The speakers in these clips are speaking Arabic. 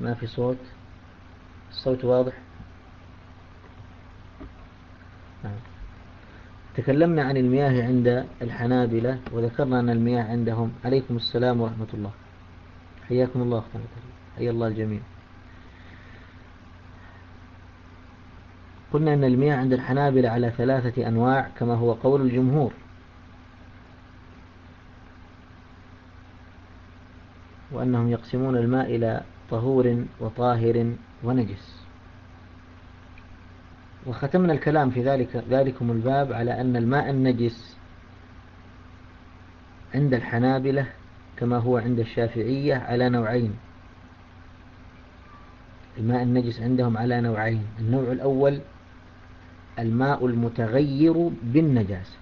ما في صوت؟ الصوت واضح؟ نعم. تكلمنا عن المياه عند الحنابلة وذكرنا أن المياه عندهم. عليكم السلام ورحمة الله. حياكم الله أختنا حيا الله الجميع. قلنا أن المياه عند الحنابلة على ثلاثة أنواع كما هو قول الجمهور. وأنهم يقسمون الماء إلى طهور وطاهر ونجس. وختمنا الكلام في ذلك ذلكم الباب على أن الماء النجس عند الحنابلة كما هو عند الشافعية على نوعين. الماء النجس عندهم على نوعين. النوع الأول الماء المتغير بالنجاسة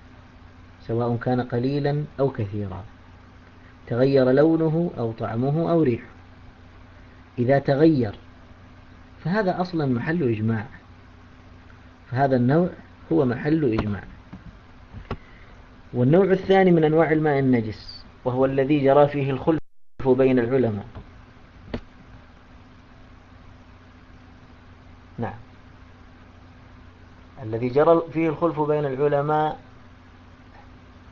سواء كان قليلا أو كثيرا. تغير لونه أو طعمه أو ريحه. إذا تغير. فهذا أصلا محل إجماع. فهذا النوع هو محل إجماع. والنوع الثاني من أنواع الماء النجس وهو الذي جرى فيه الخلف بين العلماء. نعم. الذي جرى فيه الخلف بين العلماء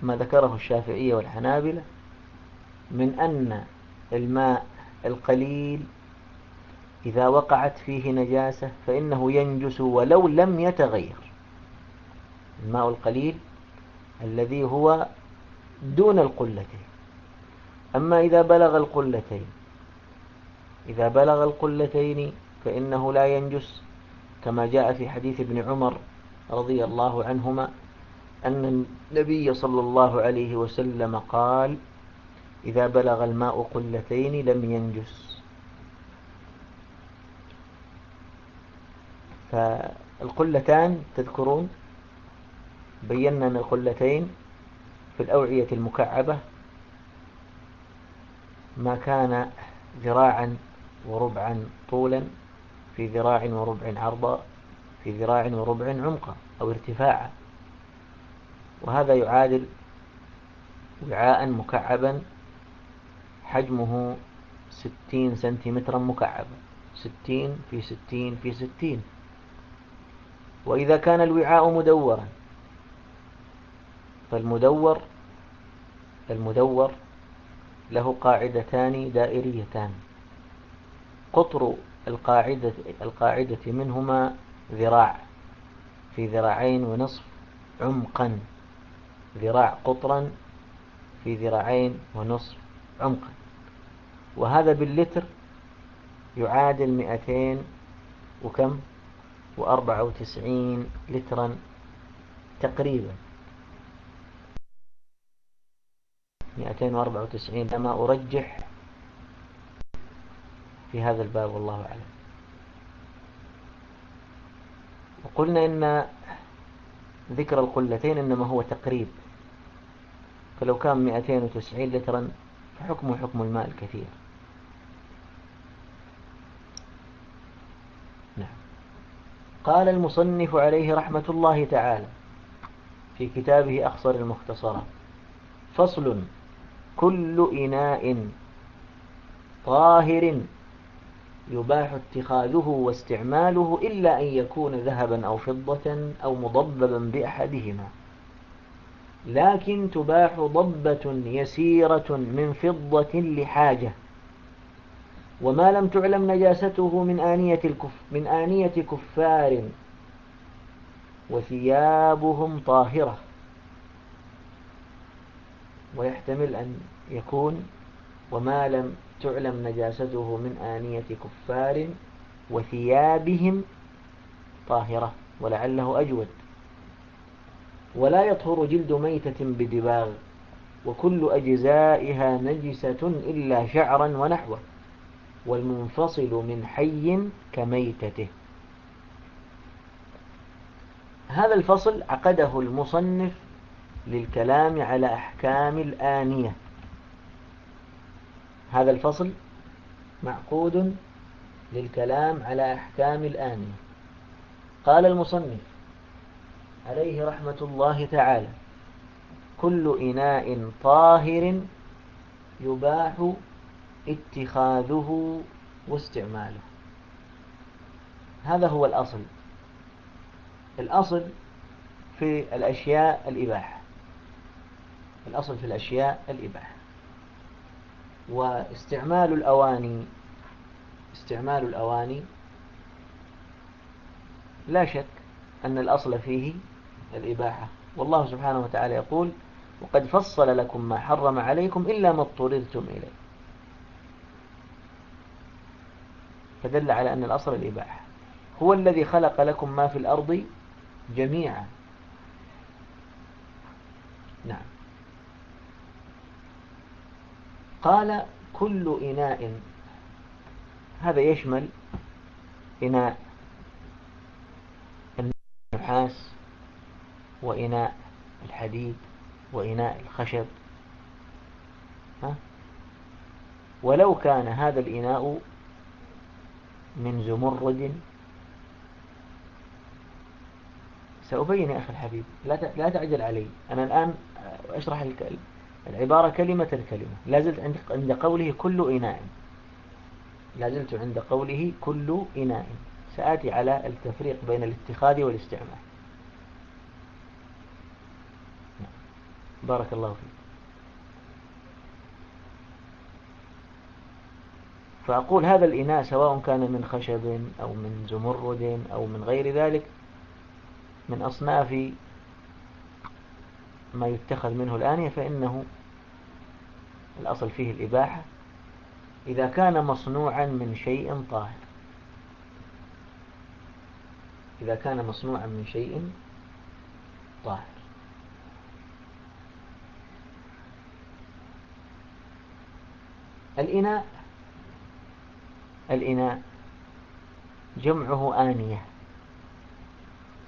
ما ذكره الشافعية والحنابلة من أن الماء القليل إذا وقعت فيه نجاسة فإنه ينجس ولو لم يتغير. الماء القليل الذي هو دون القلتين. أما إذا بلغ القلتين إذا بلغ القلتين فإنه لا ينجس كما جاء في حديث ابن عمر رضي الله عنهما أن النبي صلى الله عليه وسلم قال إذا بلغ الماء قلتين لم ينجس. فالقلتان تذكرون بينا أن القلتين في الأوعية المكعبة ما كان ذراعا وربعا طولا في ذراع وربع عرضا في ذراع وربع عمقا أو ارتفاعا. وهذا يعادل وعاء مكعبا حجمه ستين سنتيمترا مكعبا ستين في ستين في ستين. وإذا كان الوعاء مدورا. فالمدور المدور له قاعدتان دائريتان. قطر القاعدة, القاعدة منهما ذراع. في ذراعين ونصف عمقا. ذراع قطرا في ذراعين ونصف عمقا. وهذا باللتر يعادل مئتين وكم؟ وأربعة وتسعين لترا تقريبا. مئتين وأربعة وتسعين لما أرجح في هذا الباب والله أعلم. وقلنا إن ذكر القلتين إنما هو تقريب. فلو كان 290 لترا فحكمه حكم الماء الكثير قال المصنف عليه رحمة الله تعالى في كتابه أخصر المختصرات فصل كل إناء طاهر يباح اتخاذه واستعماله إلا أن يكون ذهبا أو فضة أو مضببا بأحدهما. لكن تباح ضبة يسيرة من فضة لحاجة. وما لم تعلم نجاسته من آنية, الكف من آنية كفار. وثيابهم طاهرة. ويحتمل أن يكون وما لم تعلم نجاسته من آنية كفار. وثيابهم طاهرة. ولعله أجود. ولا يطهر جلد ميتة بدباغ. وكل أجزائها نجسة إلا شعرا ونحوه. والمنفصل من حي كميتته. هذا الفصل عقده المصنف للكلام على أحكام الآنية. هذا الفصل معقود للكلام على أحكام الآنية. قال المصنف عليه رحمة الله تعالى كل إناء طاهر يباح اتخاذه واستعماله. هذا هو الأصل. الأصل في الأشياء الإباحة. الأصل في الأشياء الإباحة. واستعمال الأواني استعمال الأواني لا شك أن الأصل فيه الإباحة. والله سبحانه وتعالى يقول وقد فصل لكم ما حرم عليكم إلا ما اضطررتم إليه. فدل على أن الأصل الإباحة. هو الذي خلق لكم ما في الأرض جميعا. نعم. قال كل إناء. هذا يشمل إناء النحاس وإناء الحديد وإناء الخشب. ها؟ ولو كان هذا الإناء من زمرد. سأبين يا أخي الحبيب لا تعجل علي. أنا الآن أشرح العبارة كلمة كلمة لا زلت عند قوله كل إناء. لا زلت عند قوله كل إناء. سآتي على التفريق بين الاتخاذ والاستعمال بارك الله فيك. فأقول هذا الإناء سواء كان من خشب أو من زمرد أو من غير ذلك من أصناف ما يتخذ منه الآنية فإنه الأصل فيه الإباحة. إذا كان مصنوعا من شيء طاهر إذا كان مصنوعا من شيء طاهر. الإناء الإناء جمعه آنية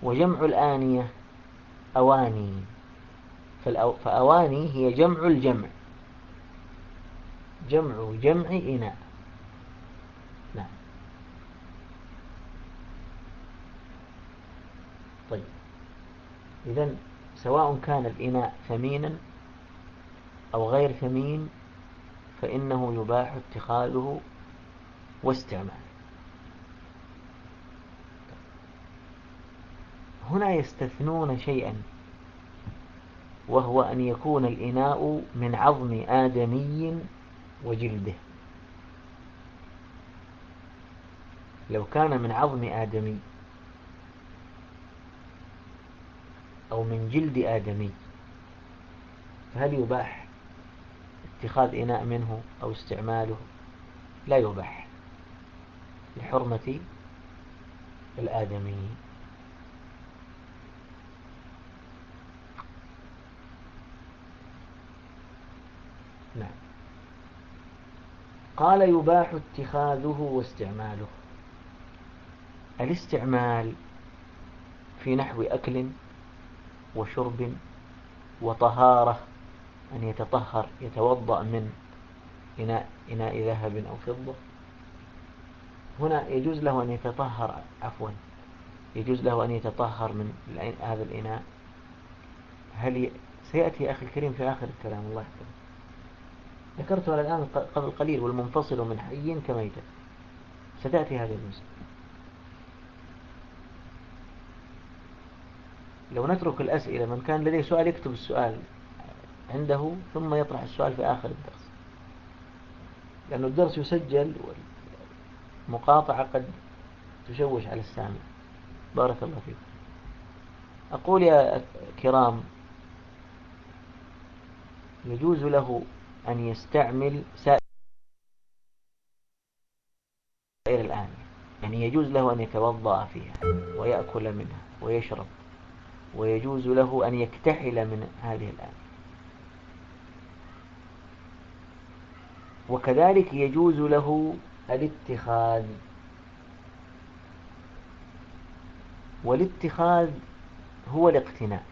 وجمع الآنية أواني. فأواني هي جمع الجمع. جمع جمع إناء. نعم. طيب. إذا سواء كان الإناء ثمينا أو غير ثمين فإنه يباح اتخاذه واستعماله هنا يستثنون شيئا وهو أن يكون الإناء من عظم آدمي وجلده. لو كان من عظم آدمي أو من جلد آدمي فهل يباح اتخاذ إناء منه أو استعماله؟ لا يباح. لحرمة الآدمي نعم. قال يباح اتخاذه واستعماله. الاستعمال في نحو أكل وشرب وطهارة أن يتطهر يتوضأ من إناء, إناء ذهب أو فضة. هنا يجوز له أن يتطهر عفوا يجوز له أن يتطهر من هذا الإناء. هل ي... سيأتي أخي الكريم في آخر الكلام الله يحفظه. ذكرتها الآن قبل قليل والمنفصل من حي كميتة. ستأتي هذه المسألة. لو نترك الأسئلة من كان لديه سؤال يكتب السؤال عنده ثم يطرح السؤال في آخر الدرس. لأن الدرس يسجل والمقاطعة قد تشوش على السامع. بارك الله فيكم أقول يا كرام يجوز له أن يستعمل سائر الآن. يعني يجوز له أن يتوضأ فيها ويأكل منها ويشرب ويجوز له أن يكتحل من هذه الآن. وكذلك يجوز له الاتخاذ. والاتخاذ هو الاقتناء.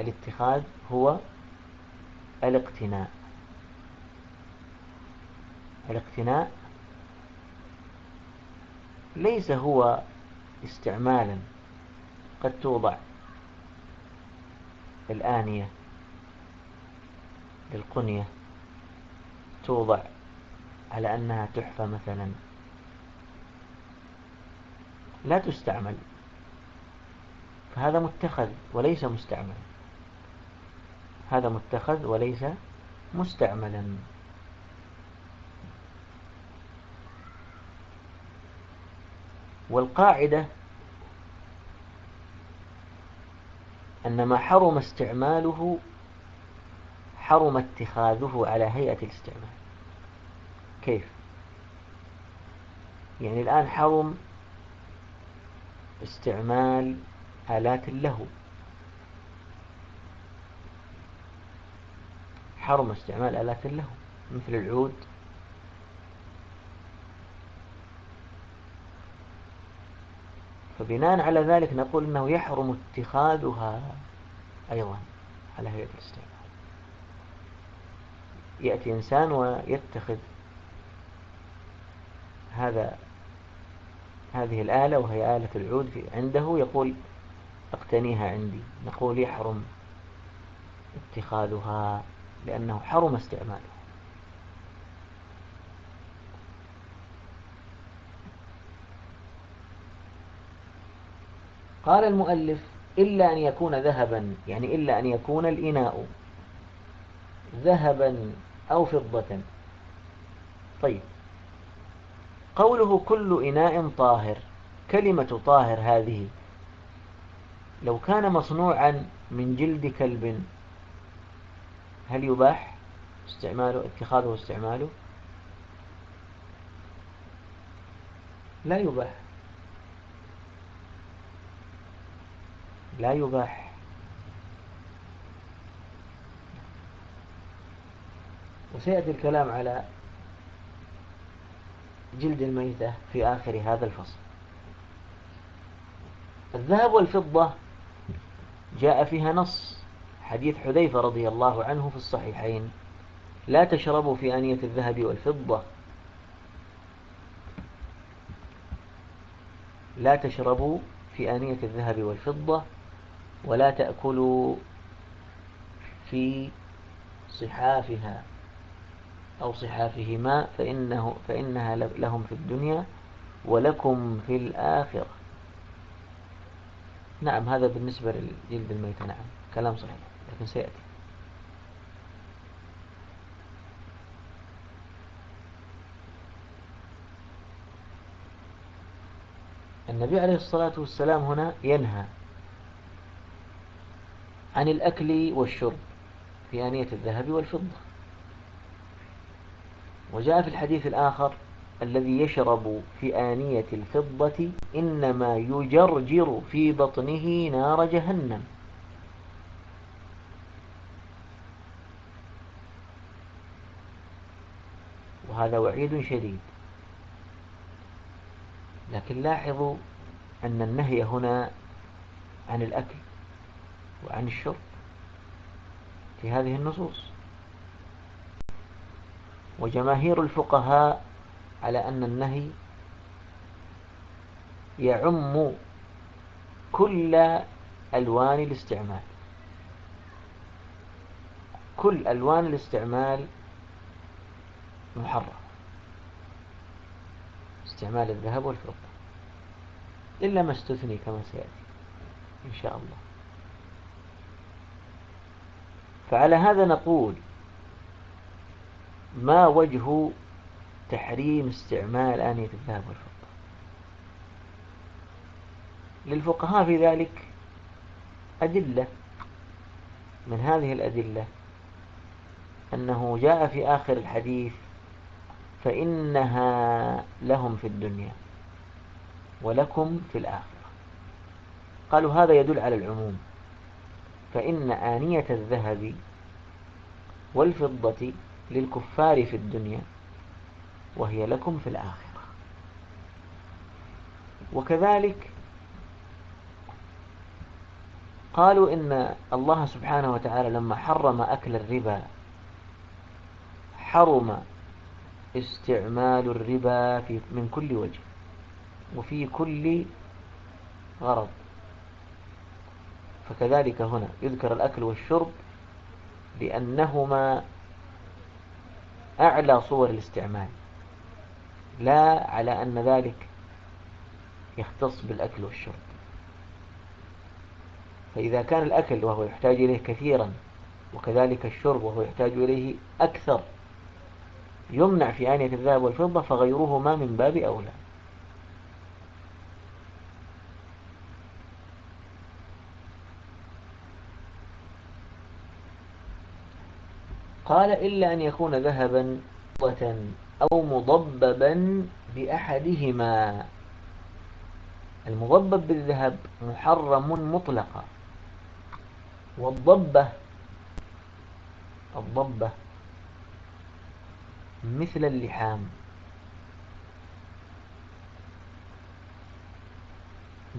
الاتخاذ هو الاقتناء. الاقتناء ليس هو استعمالا قد توضع الآنية للقنية توضع على أنها تحفة مثلا. لا تستعمل. فهذا متخذ وليس مستعملا. هذا متخذ وليس مستعملا. والقاعدة أن ما حرم استعماله حرم اتخاذه على هيئة الاستعمال. كيف؟ يعني الآن حرم استعمال آلات له حرم استعمال آلات له مثل العود. فبناء على ذلك نقول أنه يحرم اتخاذها أيضا على هيئة الاستعمال. يأتي إنسان ويتخذ هذا هذه الآلة وهي آلة العود عنده يقول اقتنيها عندي. نقول يحرم اتخاذها لأنه حرم استعماله. قال المؤلف إلا أن يكون ذهبا يعني إلا أن يكون الإناء ذهبا أو فضة. طيب قوله كل إناء طاهر كلمة طاهر هذه. لو كان مصنوعا من جلد كلب هل يباح استعماله اتخاذه واستعماله؟ لا يباح. لا يباح. وسيأتي الكلام على جلد الميتة في آخر هذا الفصل. الذهب والفضة جاء فيها نص حديث حذيفة رضي الله عنه في الصحيحين. لا تشربوا في آنية الذهب والفضة. لا تشربوا في آنية الذهب والفضة ولا تأكلوا في صحافها. أو صحافهما فإنه فإنها لهم في الدنيا ولكم في الآخرة. نعم هذا بالنسبة للجلد الميت نعم. كلام صحيح لكن سيأتي. النبي عليه الصلاة والسلام هنا ينهى عن الأكل والشرب في آنية الذهب والفضة. وجاء في الحديث الآخر الذي يشرب في آنية الفضة إنما يجرجر في بطنه نار جهنم. وهذا وعيد شديد. لكن لاحظوا أن النهي هنا عن الأكل وعن الشرب في هذه النصوص. وجماهير الفقهاء على أن النهي يعم كل ألوان الاستعمال. كل ألوان الاستعمال محرم استعمال الذهب والفضة. إلا ما استثني كما سيأتي إن شاء الله. فعلى هذا نقول ما وجه تحريم استعمال آنية الذهب والفضة؟ للفقهاء في ذلك أدلة. من هذه الأدلة أنه جاء في آخر الحديث فإنها لهم في الدنيا ولكم في الآخرة. قالوا هذا يدل على العموم. فإن آنية الذهب والفضة للكفار في الدنيا وهي لكم في الآخرة. وكذلك قالوا إن الله سبحانه وتعالى لما حرم أكل الربا حرم استعمال الربا في من كل وجه وفي كل غرض. فكذلك هنا يذكر الأكل والشرب لأنهما أعلى صور الاستعمال. لا على أن ذلك يختص بالأكل والشرب. فإذا كان الأكل وهو يحتاج إليه كثيرا وكذلك الشرب وهو يحتاج إليه أكثر يمنع في آنية الذهب والفضة فغيرهما من باب أولى. قال إلا أن يكون ذهبا أو مضببا بأحدهما. المضبب بالذهب محرم مطلقا. والضبة الضبة مثل اللحام.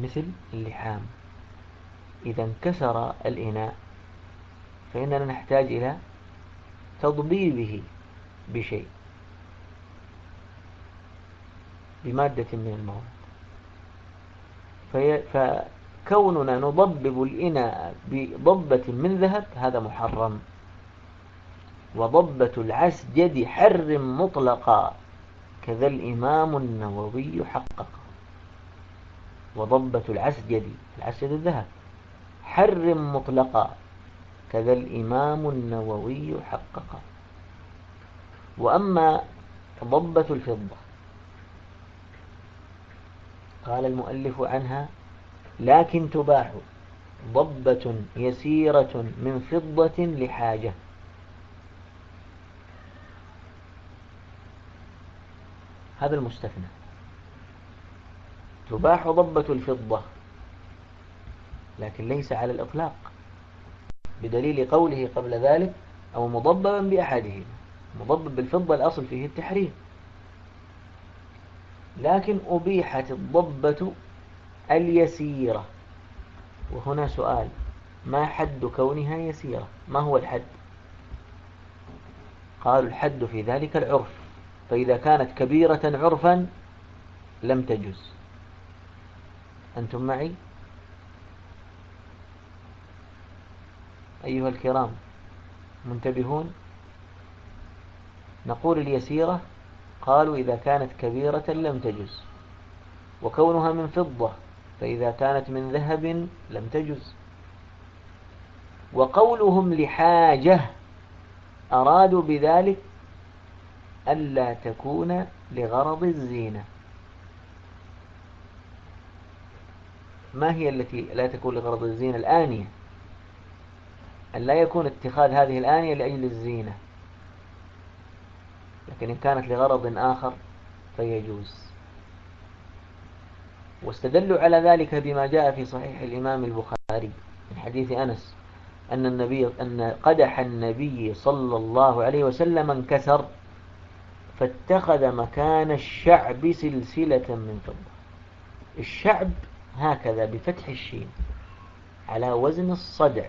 مثل اللحام. إذا انكسر الإناء فإننا نحتاج إلى تضبيبه بشيء بمادة من المواد. فكوننا نضبب الإناء بضبة من ذهب هذا محرم. وضبة العسجد حرم مطلقا كذا الإمام النووي حقق. وضبة العسجد العسجد الذهب حرم مطلقا كذا الإمام النووي حقق. وأما ضبة الفضة قال المؤلف عنها لكن تباح ضبة يسيرة من فضة لحاجة. هذا المستثنى. تباح ضبة الفضة لكن ليس على الإطلاق. بدليل قوله قبل ذلك أو مضببا بأحده مضبب بالفضة الأصل فيه التحريم. لكن أبيحت الضبة اليسيرة. وهنا سؤال ما حد كونها يسيرة؟ ما هو الحد؟ قالوا الحد في ذلك العرف. فإذا كانت كبيرة عرفا لم تجز أنتم معي؟ أيها الكرام منتبهون؟ نقول اليسيرة قالوا إذا كانت كبيرة لم تجز وكونها من فضة فإذا كانت من ذهب لم تجز. وقولهم لحاجة أرادوا بذلك ألا تكون لغرض الزينة. ما هي التي لا تكون لغرض الزينة الآنية؟ أن لا يكون اتخاذ هذه الآنية لأجل الزينة. لكن إن كانت لغرض آخر فيجوز. واستدلوا على ذلك بما جاء في صحيح الإمام البخاري من حديث أنس أن النبي أن قدح النبي صلى الله عليه وسلم انكسر فاتخذ مكان الشعب سلسلة من فضة. الشعب هكذا بفتح الشين على وزن الصدع.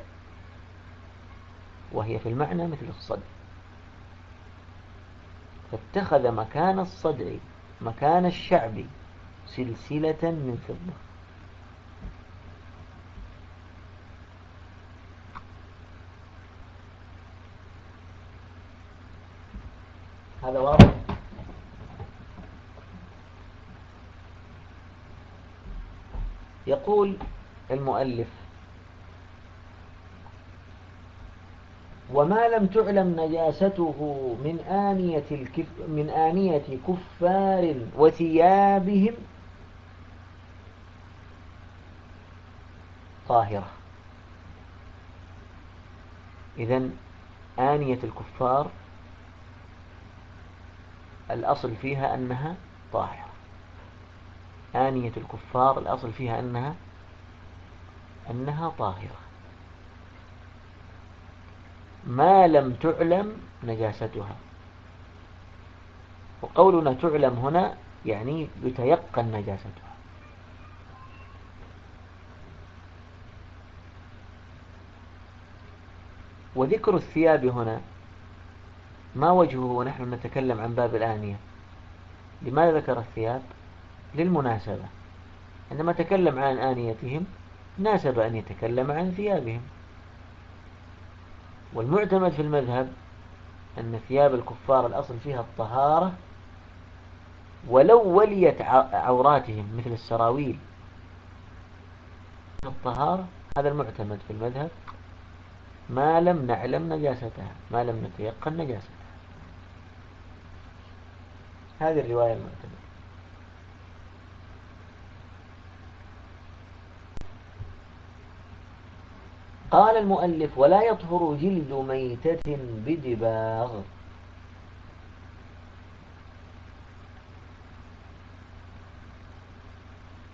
وهي في المعنى مثل الصدع فاتخذ مكان الصدع مكان الشعب سلسلة من فضة. هذا واضح؟ يقول المؤلف وما لم تعلم نجاسته من آنية, الكف من آنية كفار وثيابهم طاهرة. إذن آنية الكفار الأصل فيها أنها طاهرة. آنية الكفار الأصل فيها أنها أنها طاهرة. ما لم تعلم نجاستها. وقولنا تعلم هنا يعني يتيقن نجاستها. وذكر الثياب هنا ما وجهه ونحن نتكلم عن باب الآنية. لماذا ذكر الثياب؟ للمناسبة. عندما تكلم عن آنيتهم ناسب أن يتكلم عن ثيابهم. والمعتمد في المذهب أن ثياب الكفار الأصل فيها الطهارة ولو وليت عوراتهم مثل السراويل الطهارة هذا المعتمد في المذهب ما لم نعلم نجاستها ما لم نتيقن نجاستها. هذه الرواية المعتمدة. قال المؤلف ولا يطهر جلد ميتة بدباغ.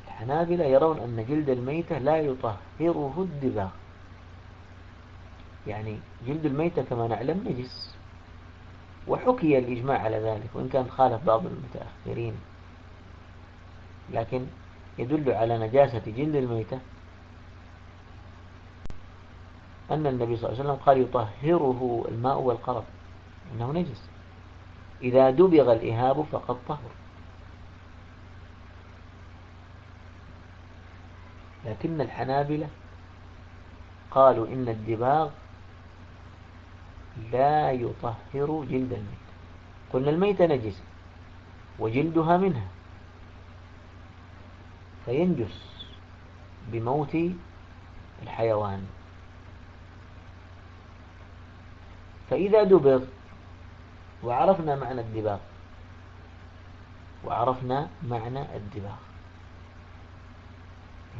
الحنابلة يرون أن جلد الميتة لا يطهره الدباغ. يعني جلد الميتة كما نعلم نجس. وحكي الإجماع على ذلك وإن كان خالف بعض المتأخرين. لكن يدل على نجاسة جلد الميتة. أن النبي صلى الله عليه وسلم قال يطهره الماء والقرب إنه نجس. إذا دبغ الإهاب فقد طهر. لكن الحنابلة قالوا إن الدباغ لا يطهر جلد الميت. قلنا الميت نجس وجلدها منها. فينجس بموت الحيوان. فإذا دبغ وعرفنا معنى الدباغ. وعرفنا معنى الدباغ.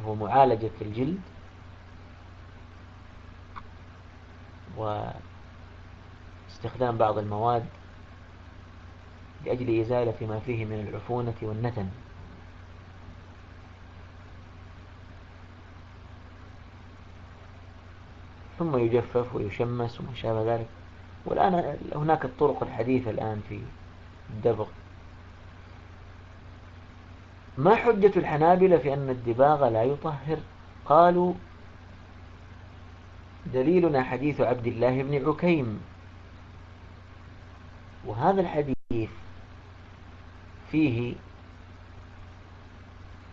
هو معالجة الجلد. واستخدام بعض المواد لأجل إزالة ما فيه من العفونة والنتن. ثم يجفف ويشمس وما شابه ذلك. والآن هناك الطرق الحديثة الآن في الدبغ. ما حجة الحنابلة في أن الدباغ لا يطهر؟ قالوا دليلنا حديث عبد الله بن عكيم. وهذا الحديث فيه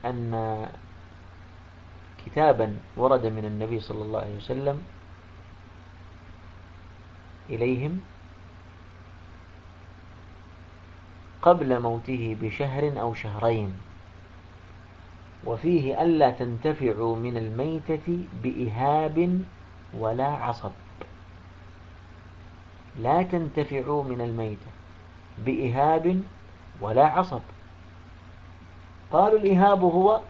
أن كتابا ورد من النبي صلى الله عليه وسلم إليهم قبل موته بشهر أو شهرين وفيه ألا تنتفعوا من الميتة بإهاب ولا عصب. لا تنتفعوا من الميتة بإهاب ولا عصب. قالوا الإهاب هو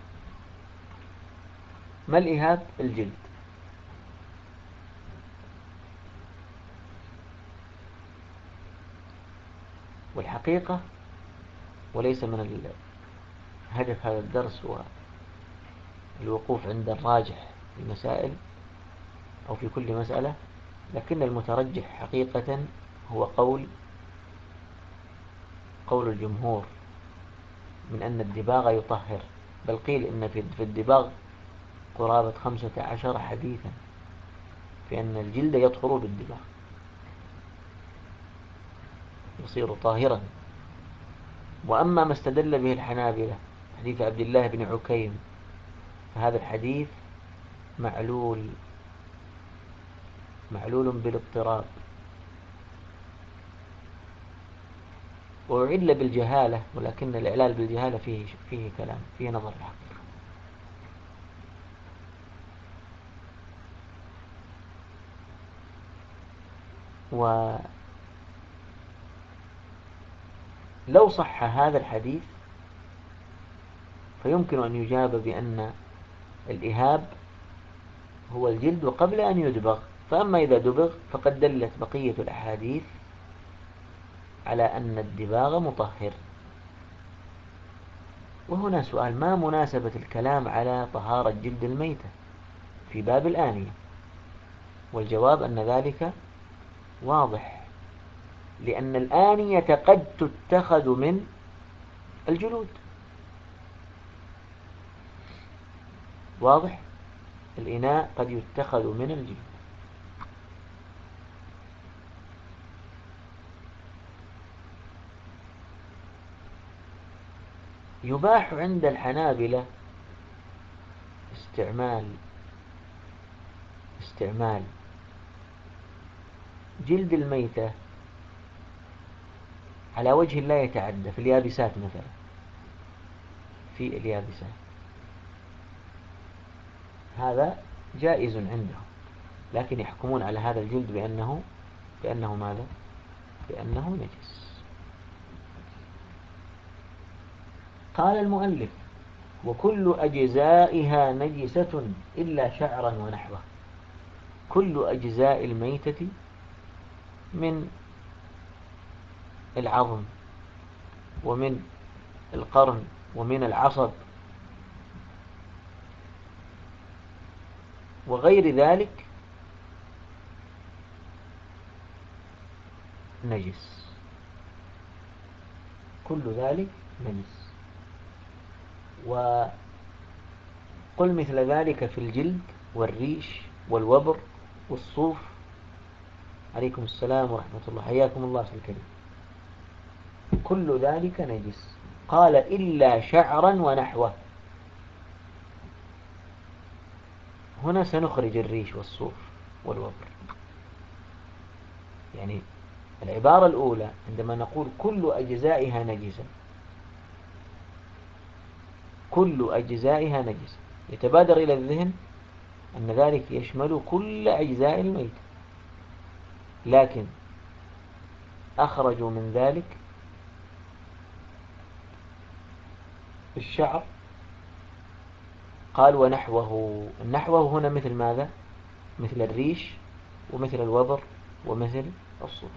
ما الإهاب؟ الجلد. والحقيقة وليس من هدف هذا الدرس هو الوقوف عند الراجح في المسائل أو في كل مسألة لكن المترجح حقيقة هو قول قول الجمهور من أن الدباغ يطهر بل قيل إن في الدباغ قرابة خمسة عشر حديثا في أن الجلد يطهر بالدباغ. يصير طاهرا. وأما ما استدل به الحنابلة حديث عبد الله بن عكيم فهذا الحديث معلول معلول بالاضطراب. وعل بالجهالة ولكن الإعلال بالجهالة فيه فيه كلام فيه نظر الحقيقة ولو صح هذا الحديث فيمكن أن يجاب بأن الإهاب هو الجلد قبل أن يدبغ. فأما إذا دبغ فقد دلت بقية الأحاديث على أن الدباغ مطهر. وهنا سؤال ما مناسبة الكلام على طهارة جلد الميتة في باب الآنية؟ والجواب أن ذلك واضح. لأن الآنية قد تتخذ من الجلود. واضح؟ الإناء قد يتخذ من الجلد يباح عند الحنابلة استعمال استعمال جلد الميتة على وجه لا يتعدى في اليابسات مثلا. في اليابسات. هذا جائز عندهم. لكن يحكمون على هذا الجلد بأنه بأنه ماذا؟ بأنه نجس. قال المؤلف وكل أجزائها نجسة إلا شعرا ونحوه. كل أجزاء الميتة من العظم ومن القرن ومن العصب وغير ذلك نجس. كل ذلك نجس. وقل مثل ذلك في الجلد والريش والوبر والصوف. عليكم السلام ورحمة الله. حياكم الله في الكريم. كل ذلك نجس. قال إلا شعرا ونحوه. هنا سنخرج الريش والصوف والوبر. يعني العبارة الأولى عندما نقول كل أجزائها نجسة كل أجزائها نجسة يتبادر إلى الذهن أن ذلك يشمل كل أجزاء الميت. لكن أخرجوا من ذلك الشعر قال ونحوه. النحوه هنا مثل ماذا؟ مثل الريش ومثل الوبر ومثل الصوف.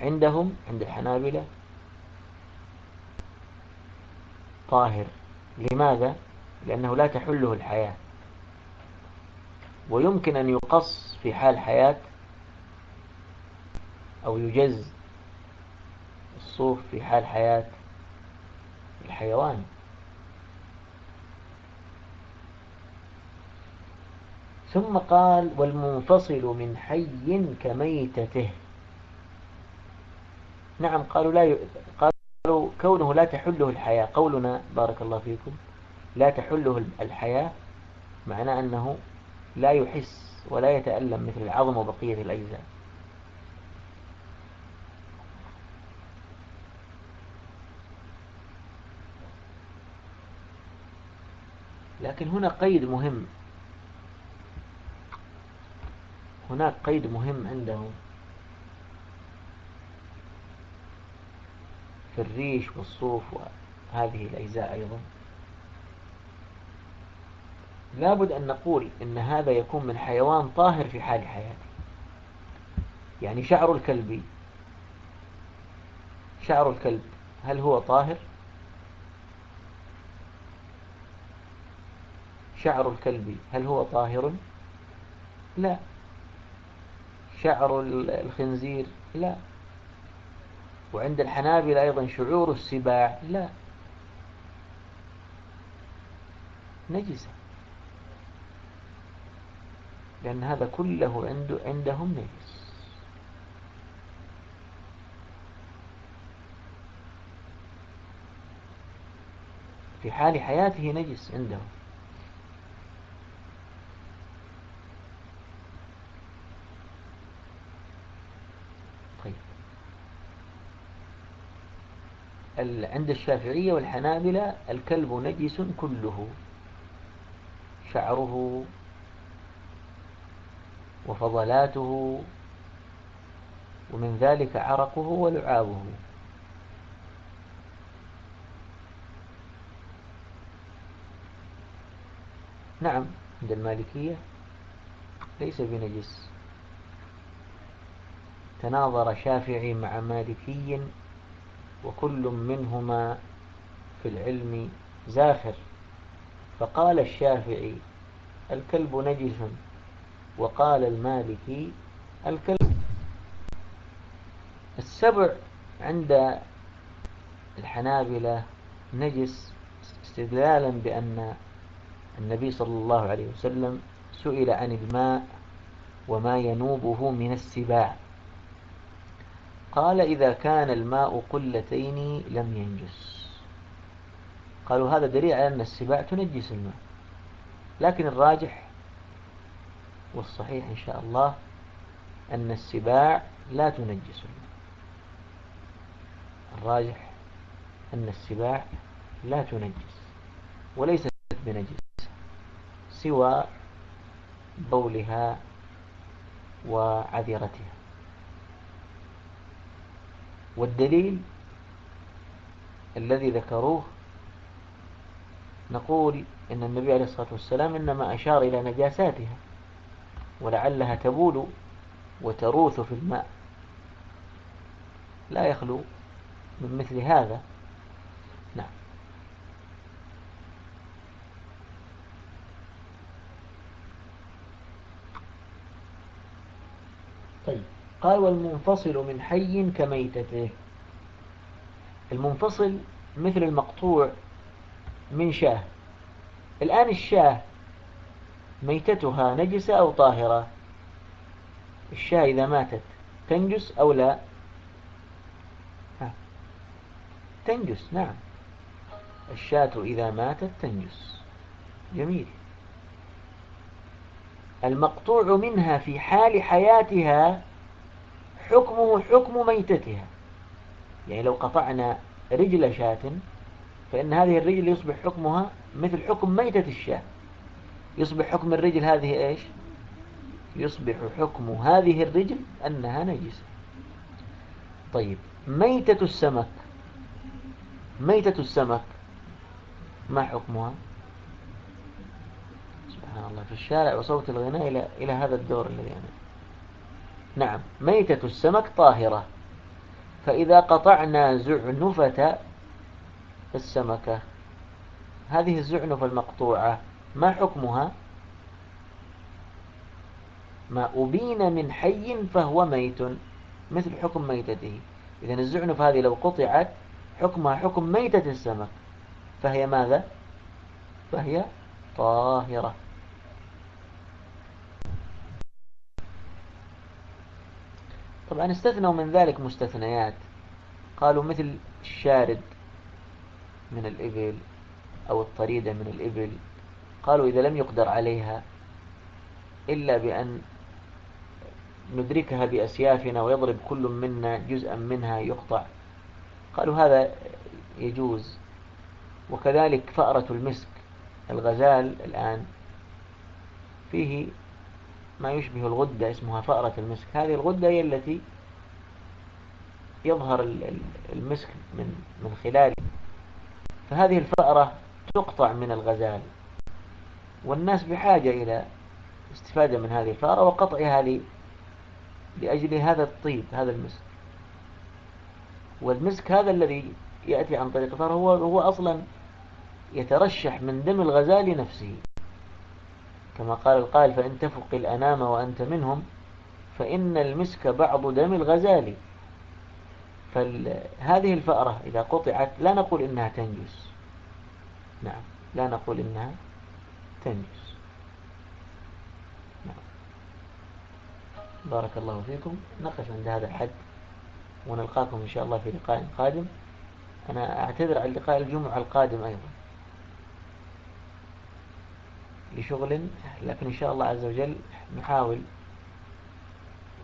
عندهم عند الحنابلة طاهر. لماذا؟ لأنه لا تحله الحياة. ويمكن أن يقص في حال حياة أو يجز الصوف في حال حياة الحيوان. ثم قال والمنفصل من حي كميتته. نعم قالوا لا. قالوا كونه لا تحله الحياة. قولنا بارك الله فيكم لا تحله الحياة معناه أنه لا يحس ولا يتألم مثل العظم وبقية الأجزاء. لكن هنا قيد مهم. هناك قيد مهم عندهم في الريش والصوف وهذه الأجزاء أيضا. لابد أن نقول إن هذا يكون من حيوان طاهر في حال حياته. يعني شعر الكلب. شعر الكلب هل هو طاهر؟ شعر الكلب هل هو طاهر؟ لا. شعر الخنزير؟ لا. وعند الحنابلة أيضا شعور السباع؟ لا. نجسة. لأن هذا كله عنده عندهم نجس. في حال حياته نجس عندهم. عند الشافعية والحنابلة الكلب نجس كله. شعره وفضلاته ومن ذلك عرقه ولعابه. نعم عند المالكية ليس بنجس. تناظر شافعي مع مالكي وكل منهما في العلم زاخر. فقال الشافعي الكلب نجس وقال المالكي الكلب. السبع عند الحنابلة نجس استدلالا بأن النبي صلى الله عليه وسلم سئل عن الماء وما ينوبه من السباع. قال إذا كان الماء قلتين لم ينجس. قالوا هذا دليل على أن السباع تنجس الماء. لكن الراجح والصحيح إن شاء الله أن السباع لا تنجس الماء. الراجح أن السباع لا تنجس وليست بنجس سوى بولها وعذرتها. والدليل الذي ذكروه نقول إن النبي عليه الصلاة والسلام إنما أشار إلى نجاساتها ولعلها تبول وتروث في الماء. لا يخلو من مثل هذا قال والمنفصل من حي كميتته. المنفصل مثل المقطوع من شاه. الآن الشاه ميتتها نجسة أو طاهرة؟ الشاه إذا ماتت تنجس أو لا؟ ها. تنجس نعم. الشاة إذا ماتت تنجس. جميل. المقطوع منها في حال حياتها حكمه حكم ميتتها. يعني لو قطعنا رجل شاة فإن هذه الرجل يصبح حكمها مثل حكم ميتة الشاة. يصبح حكم الرجل هذه إيش؟ يصبح حكم هذه الرجل أنها نجسة. طيب ميتة السمك ميتة السمك ما حكمها؟ سبحان الله في الشارع وصوت الغناء إلى إلى هذا الدور الذي أنا نعم ميتة السمك طاهرة. فإذا قطعنا زعنفة السمكة هذه الزعنفة المقطوعة ما حكمها؟ ما أبين من حي فهو ميت مثل حكم ميتته. إذن الزعنف هذه لو قطعت حكمها حكم ميتة السمك. فهي ماذا؟ فهي طاهرة. طبعا استثنوا من ذلك مستثنيات؟ قالوا مثل الشارد من الإبل أو الطريدة من الإبل. قالوا إذا لم يقدر عليها إلا بأن ندركها بأسيافنا ويضرب كل منا جزءا منها يقطع. قالوا هذا يجوز. وكذلك فأرة المسك الغزال الآن فيه ما يشبه الغدة اسمها فأرة المسك. هذه الغدة هي التي يظهر المسك من من خلال. فهذه الفأرة تقطع من الغزال. والناس بحاجة إلى استفادة من هذه الفأرة وقطعها لأجل هذا الطيب هذا المسك. والمسك هذا الذي يأتي عن طريق الفأرة هو, هو أصلا يترشح من دم الغزال نفسه كما قال القائل فإن تفق الأنام وأنت منهم فإن المسك بعض دم الغزال. فهذه الفأرة إذا قطعت لا نقول إنها تنجس. نعم لا نقول إنها تنجس. نعم. بارك الله فيكم. نقف عند هذا الحد ونلقاكم إن شاء الله في لقاء قادم. أنا أعتذر عن لقاء الجمعة القادم أيضا. لشغل لكن إن شاء الله عز وجل نحاول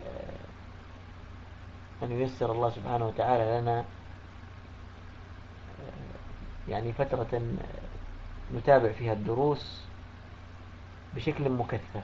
آه، أن ييسر الله سبحانه وتعالى لنا آه، يعني فترة نتابع فيها الدروس بشكل مكثف.